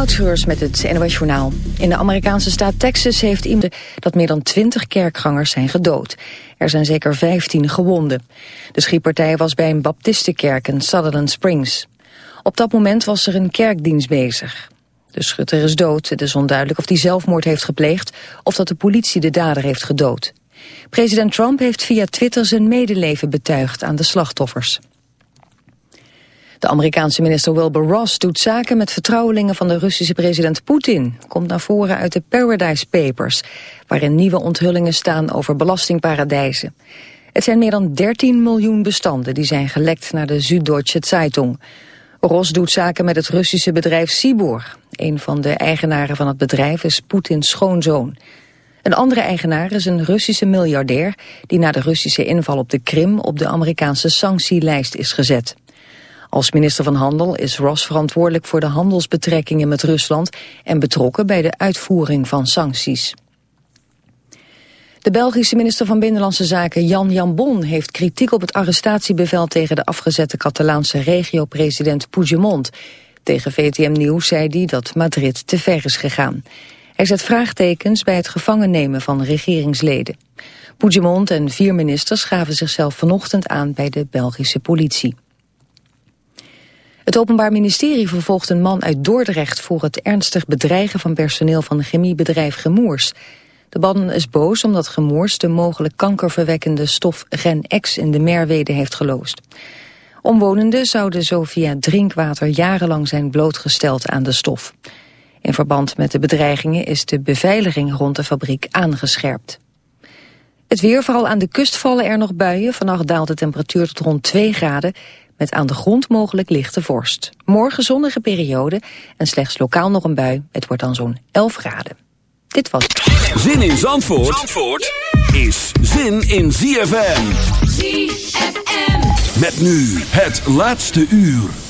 Moutschreurs met het NOS Journaal. In de Amerikaanse staat Texas heeft iemand dat meer dan 20 kerkgangers zijn gedood. Er zijn zeker 15 gewonden. De schietpartij was bij een baptistenkerk in Sutherland Springs. Op dat moment was er een kerkdienst bezig. De schutter is dood. Het is onduidelijk of hij zelfmoord heeft gepleegd... of dat de politie de dader heeft gedood. President Trump heeft via Twitter zijn medeleven betuigd aan de slachtoffers. De Amerikaanse minister Wilbur Ross doet zaken met vertrouwelingen van de Russische president Poetin. Komt naar voren uit de Paradise Papers, waarin nieuwe onthullingen staan over belastingparadijzen. Het zijn meer dan 13 miljoen bestanden die zijn gelekt naar de Süddeutsche Zeitung. Ross doet zaken met het Russische bedrijf Sibor. Een van de eigenaren van het bedrijf is Poetins schoonzoon. Een andere eigenaar is een Russische miljardair... die na de Russische inval op de Krim op de Amerikaanse sanctielijst is gezet. Als minister van Handel is Ross verantwoordelijk voor de handelsbetrekkingen met Rusland en betrokken bij de uitvoering van sancties. De Belgische minister van Binnenlandse Zaken Jan Jambon heeft kritiek op het arrestatiebevel tegen de afgezette Catalaanse regio-president Puigdemont. Tegen VTM Nieuws zei hij dat Madrid te ver is gegaan. Hij zet vraagtekens bij het gevangen nemen van regeringsleden. Puigdemont en vier ministers gaven zichzelf vanochtend aan bij de Belgische politie. Het Openbaar Ministerie vervolgt een man uit Dordrecht... voor het ernstig bedreigen van personeel van chemiebedrijf Gemoers. De man is boos omdat Gemoers de mogelijk kankerverwekkende stof Gen-X... in de Merwede heeft geloosd. Omwonenden zouden zo via drinkwater jarenlang zijn blootgesteld aan de stof. In verband met de bedreigingen is de beveiliging rond de fabriek aangescherpt. Het weer, vooral aan de kust vallen er nog buien. Vannacht daalt de temperatuur tot rond 2 graden met aan de grond mogelijk lichte vorst. Morgen zonnige periode en slechts lokaal nog een bui. Het wordt dan zo'n 11 graden. Dit was Zin in Zandvoort, Zandvoort is zin in ZFM. ZFM. Met nu het laatste uur.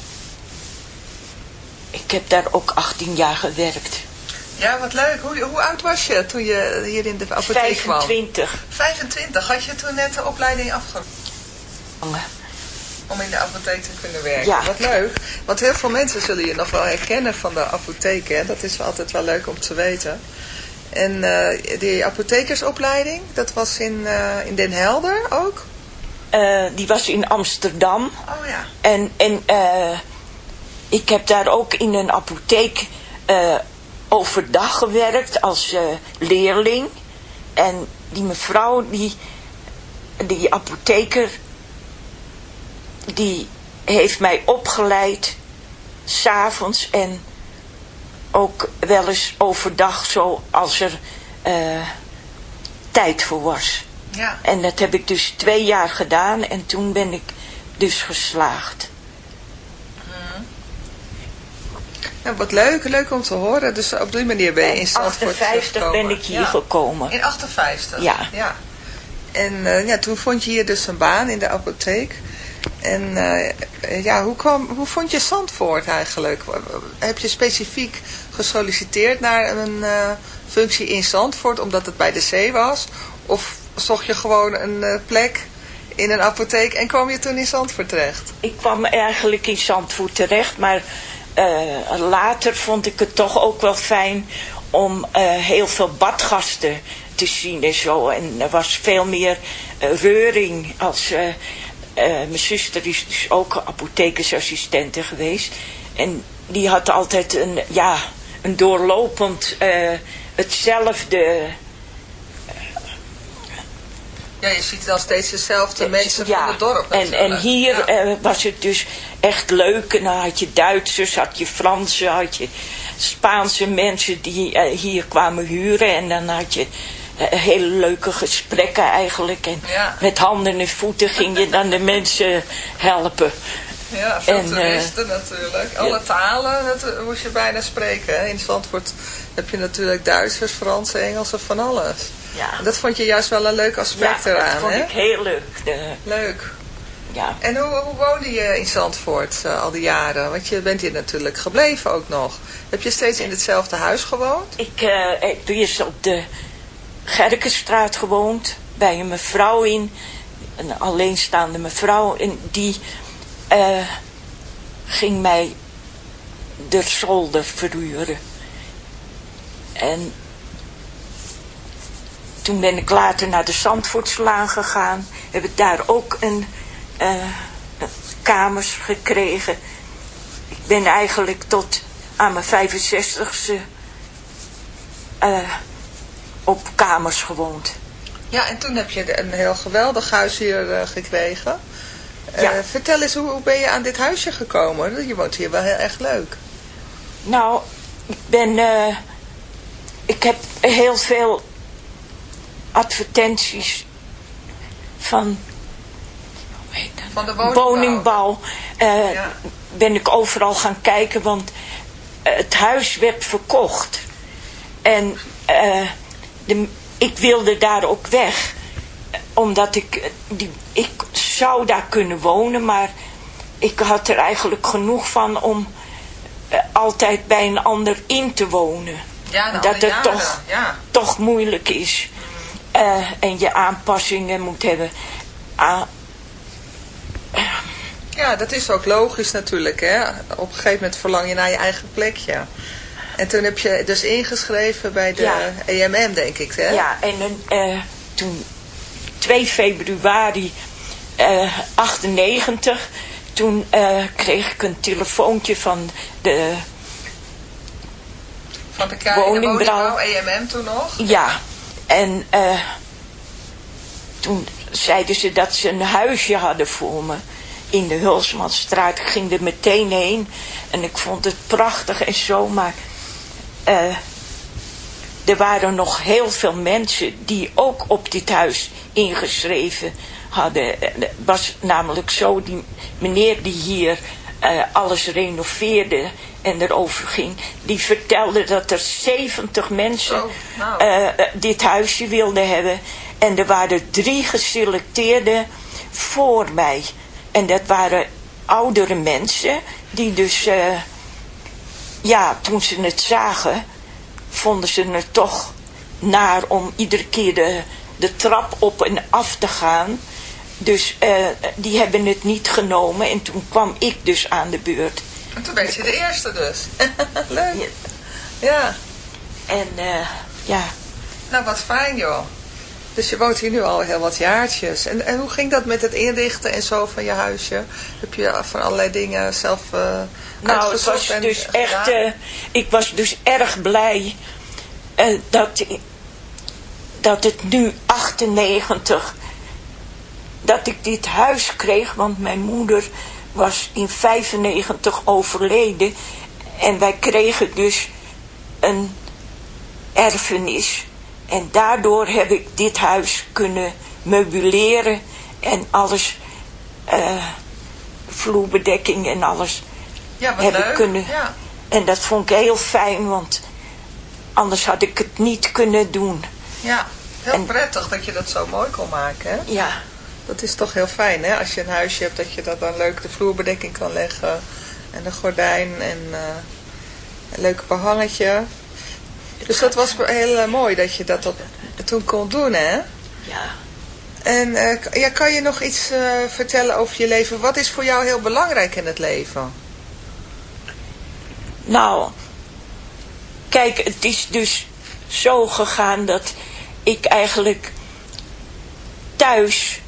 Ik heb daar ook 18 jaar gewerkt. Ja, wat leuk. Hoe, hoe oud was je toen je hier in de apotheek 25. kwam? 25. Had je toen net de opleiding afgerond? Om in de apotheek te kunnen werken. Ja. Wat leuk. Want heel veel mensen zullen je nog wel herkennen van de apotheek. Hè? Dat is altijd wel leuk om te weten. En uh, die apothekersopleiding, dat was in, uh, in Den Helder ook? Uh, die was in Amsterdam. Oh ja. En, en ik heb daar ook in een apotheek overdag gewerkt als leerling. En die mevrouw, die, die apotheker, die heeft mij opgeleid, s'avonds en ook wel eens overdag zo als er uh, tijd voor was. Ja. En dat heb ik dus twee jaar gedaan en toen ben ik dus geslaagd. Nou, wat leuk, leuk om te horen. Dus op die manier ben je in Zandvoort 58 ben ik hier ja. gekomen. In 58? Ja. ja. En uh, ja, toen vond je hier dus een baan in de apotheek. En uh, ja, hoe, kwam, hoe vond je Zandvoort eigenlijk? Heb je specifiek gesolliciteerd naar een uh, functie in Zandvoort omdat het bij de zee was? Of zocht je gewoon een uh, plek in een apotheek en kwam je toen in Zandvoort terecht? Ik kwam eigenlijk in Zandvoort terecht, maar later vond ik het toch ook wel fijn om heel veel badgasten te zien en zo. En er was veel meer reuring als... Mijn zuster is dus ook apothekersassistente geweest. En die had altijd een, ja, een doorlopend, hetzelfde... Ja, je ziet dan steeds dezelfde mensen ja, van het dorp En, en hier ja. uh, was het dus echt leuk. En dan had je Duitsers, had je Fransen, had je Spaanse mensen die hier kwamen huren. En dan had je hele leuke gesprekken eigenlijk. En ja. met handen en voeten ging je dan de mensen helpen. Ja, veel en, toeristen uh, natuurlijk. Alle ja. talen dat moest je bijna spreken. Hè? In Zandvoort heb je natuurlijk Duitsers, Frans, Engels of van alles. Ja. Dat vond je juist wel een leuk aspect ja, eraan, dat vond hè? ik heel leuk. De... Leuk. Ja. En hoe, hoe woonde je in Zandvoort uh, al die jaren? Want je bent hier natuurlijk gebleven ook nog. Heb je steeds in hetzelfde huis gewoond? Ik uh, heb eerst op de Gerkenstraat gewoond, bij een mevrouw in, een alleenstaande mevrouw, en die uh, ging mij de zolder verhuren. En toen ben ik later naar de Zandvoortslaan gegaan, heb ik daar ook een, uh, kamers gekregen. Ik ben eigenlijk tot aan mijn 65ste uh, op kamers gewoond. Ja, en toen heb je een heel geweldig huis hier uh, gekregen. Ja. Vertel eens, hoe, hoe, ben je aan dit huisje gekomen? Je woont hier wel heel erg leuk. Nou, ik ben... Ik heb heel veel advertenties van... Van de woningbouw. woningbouw ja. ben ik overal gaan kijken, want het huis werd verkocht. En... De, ik wilde daar ook weg. Omdat ik, die, ik zou daar kunnen wonen, maar ik had er eigenlijk genoeg van om uh, altijd bij een ander in te wonen. Ja, dat het jaren, toch, ja. toch moeilijk is. Uh, en je aanpassingen moet hebben. Uh, ja, dat is ook logisch natuurlijk. Hè? Op een gegeven moment verlang je naar je eigen plekje. En toen heb je dus ingeschreven bij de ja. EMM, denk ik, hè? Ja, en uh, toen 2 februari uh, 98, toen uh, kreeg ik een telefoontje van de Van de, de woningbouw EMM toen nog? Ja, en uh, toen zeiden ze dat ze een huisje hadden voor me in de Hulsmanstraat. Ik ging er meteen heen en ik vond het prachtig en zo, maar uh, er waren nog heel veel mensen die ook op dit huis ingeschreven hadden. Het was namelijk zo, die meneer die hier uh, alles renoveerde en erover ging, die vertelde dat er 70 mensen oh, nou. uh, dit huisje wilden hebben. En er waren drie geselecteerde voor mij. En dat waren oudere mensen die dus, uh, ja, toen ze het zagen, vonden ze het toch naar om iedere keer de, de trap op en af te gaan. Dus uh, die hebben het niet genomen en toen kwam ik dus aan de beurt. En toen werd je de eerste dus. Leuk. Ja. En uh, ja. Nou, wat fijn joh. Dus je woont hier nu al heel wat jaartjes. En, en hoe ging dat met het inrichten en zo van je huisje? Heb je van allerlei dingen zelf uh, Nou, het was dus echt... Uh, ik was dus erg blij uh, dat, dat het nu 98... Dat ik dit huis kreeg, want mijn moeder was in 95 overleden. En wij kregen dus een erfenis en daardoor heb ik dit huis kunnen meubileren en alles, uh, vloerbedekking en alles ja, heb leuk. ik kunnen. Ja. En dat vond ik heel fijn, want anders had ik het niet kunnen doen. Ja, heel prettig dat je dat zo mooi kon maken, hè? Ja. Dat is toch heel fijn, hè? Als je een huisje hebt, dat je dat dan leuk de vloerbedekking kan leggen. En de gordijn en uh, een leuke behangetje. Dus dat was heel uh, mooi dat je dat op, toen kon doen, hè? Ja. En uh, ja, kan je nog iets uh, vertellen over je leven? Wat is voor jou heel belangrijk in het leven? Nou, kijk, het is dus zo gegaan dat ik eigenlijk thuis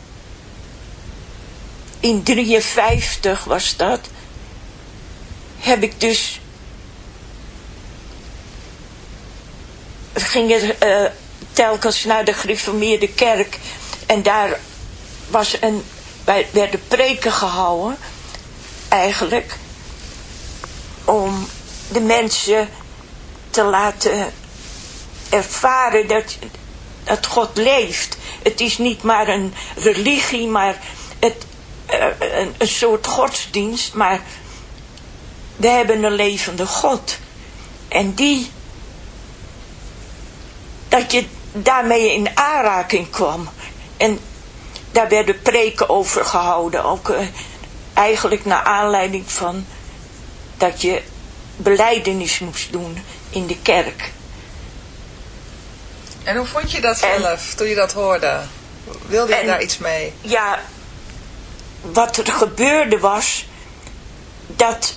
in 53 was dat, heb ik dus gingen uh, telkens naar de gereformeerde kerk. En daar was een, werden preken gehouden. Eigenlijk. Om de mensen te laten ervaren dat, dat God leeft. Het is niet maar een religie, maar het, een, een soort godsdienst. Maar we hebben een levende God. En die dat je daarmee in aanraking kwam. En daar werden preken over gehouden. Ook uh, eigenlijk naar aanleiding van dat je beleidenis moest doen in de kerk. En hoe vond je dat zelf toen je dat hoorde? Wilde je en, daar iets mee? Ja, wat er gebeurde was dat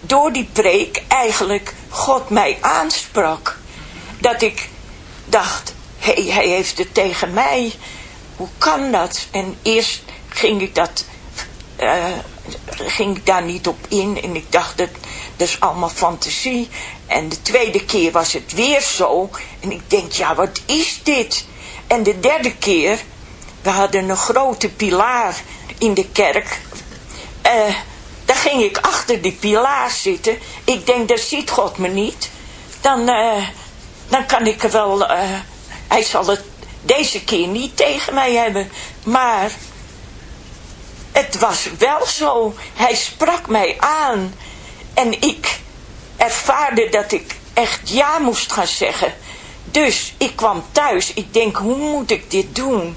door die preek eigenlijk God mij aansprak. Dat ik dacht, hey, hij heeft het tegen mij. Hoe kan dat? En eerst ging ik dat, uh, ging ik daar niet op in. En ik dacht, dat, dat is allemaal fantasie. En de tweede keer was het weer zo. En ik denk, ja, wat is dit? En de derde keer, we hadden een grote pilaar in de kerk. Uh, daar ging ik achter die pilaar zitten. Ik denk, daar ziet God me niet. Dan... Uh, dan kan ik er wel... Uh, hij zal het deze keer niet tegen mij hebben. Maar het was wel zo. Hij sprak mij aan. En ik ervaarde dat ik echt ja moest gaan zeggen. Dus ik kwam thuis. Ik denk, hoe moet ik dit doen?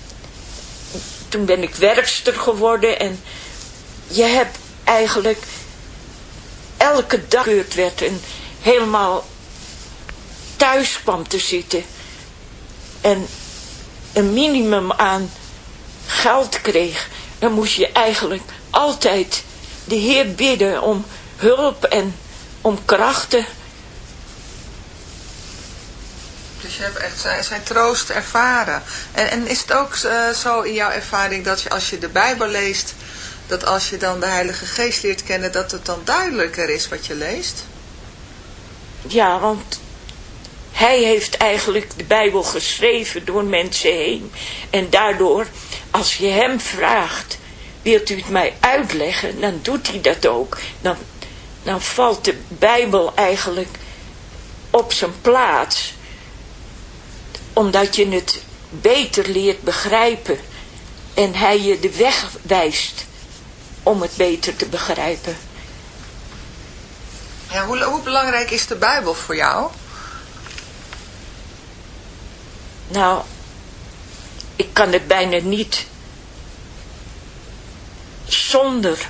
toen ben ik werkster geworden en je hebt eigenlijk elke dag gebeurd werd en helemaal thuis kwam te zitten en een minimum aan geld kreeg, dan moest je eigenlijk altijd de Heer bidden om hulp en om krachten. Dus je hebt echt zijn, troost ervaren. En, en is het ook uh, zo in jouw ervaring dat je als je de Bijbel leest, dat als je dan de Heilige Geest leert kennen, dat het dan duidelijker is wat je leest? Ja, want hij heeft eigenlijk de Bijbel geschreven door mensen heen. En daardoor, als je hem vraagt, wilt u het mij uitleggen, dan doet hij dat ook. Dan, dan valt de Bijbel eigenlijk op zijn plaats omdat je het beter leert begrijpen en hij je de weg wijst om het beter te begrijpen. Ja, hoe, hoe belangrijk is de Bijbel voor jou? Nou, ik kan het bijna niet zonder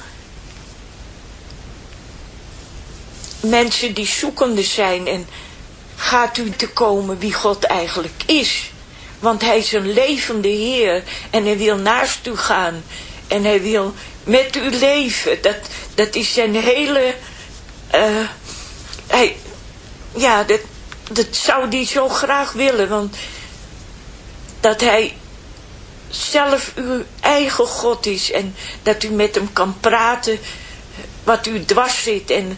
mensen die zoekende zijn en gaat u te komen wie God eigenlijk is. Want hij is een levende Heer en hij wil naast u gaan. En hij wil met u leven. Dat, dat is zijn hele... Uh, hij, ja, dat, dat zou hij zo graag willen. Want dat hij zelf uw eigen God is. En dat u met hem kan praten wat u dwars zit. En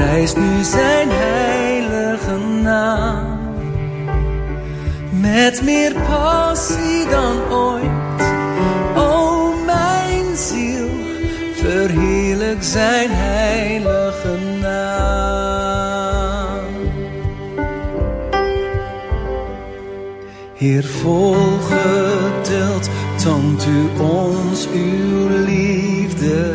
prijst nu zijn heilige naam. Met meer passie dan ooit, o mijn ziel, verheerlijk zijn heilige naam. Heer, volgeduld toont u ons uw liefde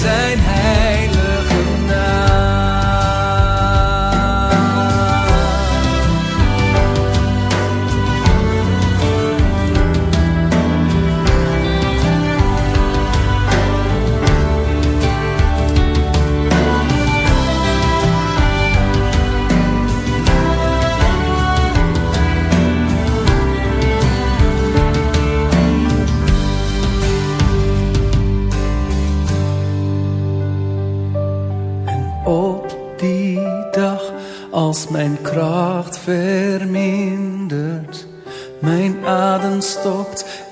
Verheerlijk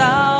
voeten